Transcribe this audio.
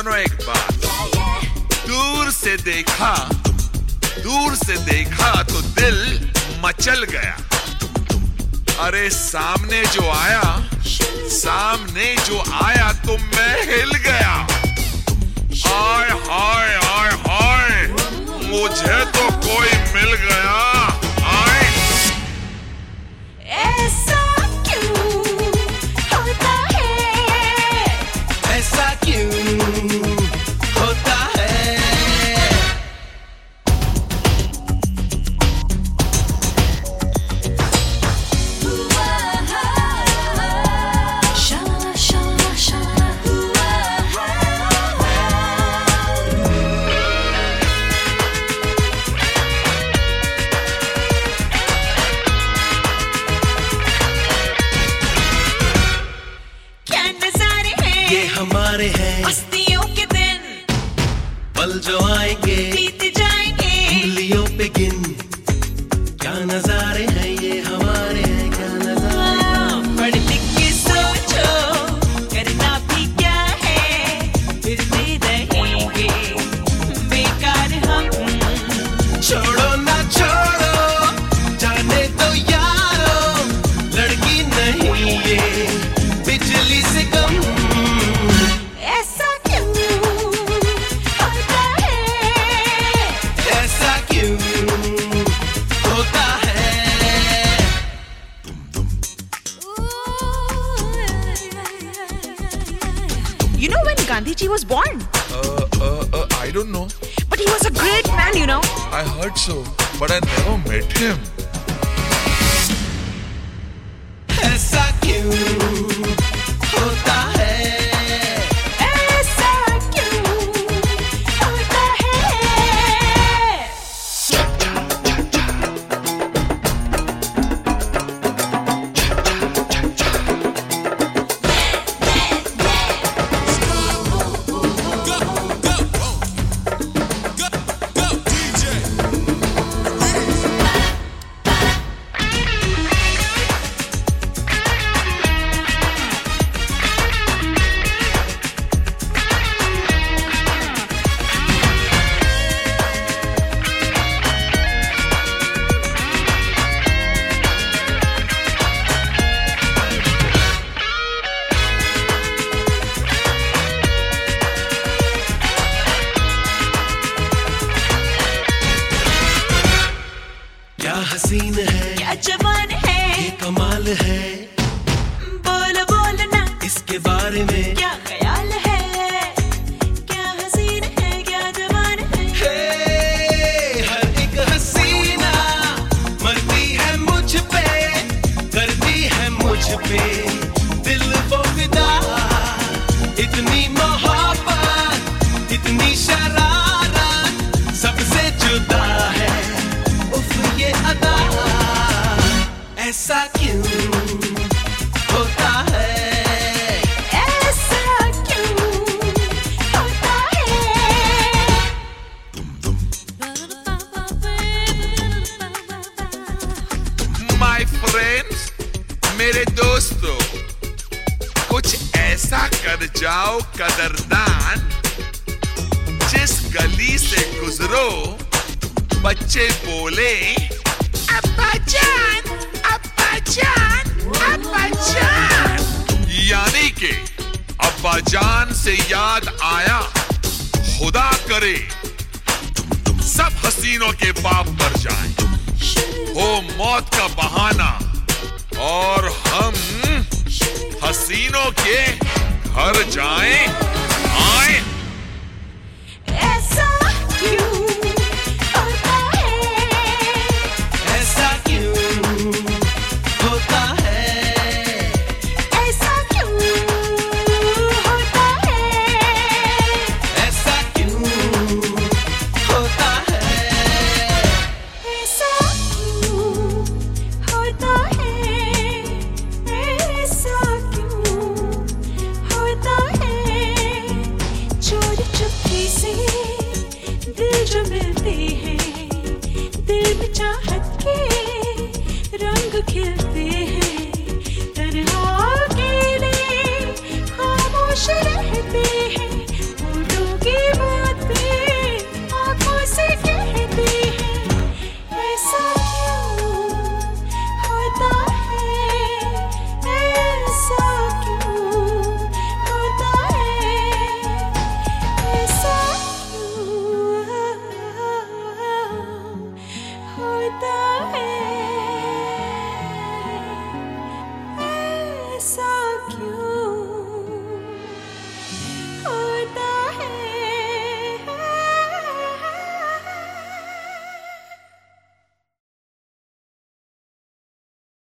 सुनो एक बात दूर से देखा, दूर से देखा तो दिल मचल गया। अरे सामने जो आया, सामने जो आया तो मैं हिल गया। हाय हाय हाय हाय, मुझे तो कोई मिल पल जो आएँगे बीत जाएँगे। उंगलियों पे गिन क्या नजारे हैं? You know when Gandhiji was born? Uh, uh, uh, I don't know. But he was a great man, you know. I heard so, but I never met him. Suck you. है क्या जवान है। ये कमाल है। बोल बोलना इसके बारे में क्या मेरे दोस्तों, कुछ ऐसा कर जाओ कदरदान, जिस गली से गुजरो, बच्चे बोले, अब्बा जान अब्बा जान अब्बा जान। यानी कि अब्बा जान से याद आया, खुदा करे, सब हसीनों के बाप पर जाए। हो मौत का बहाना और हम हसीनों के घर जाएँ आए।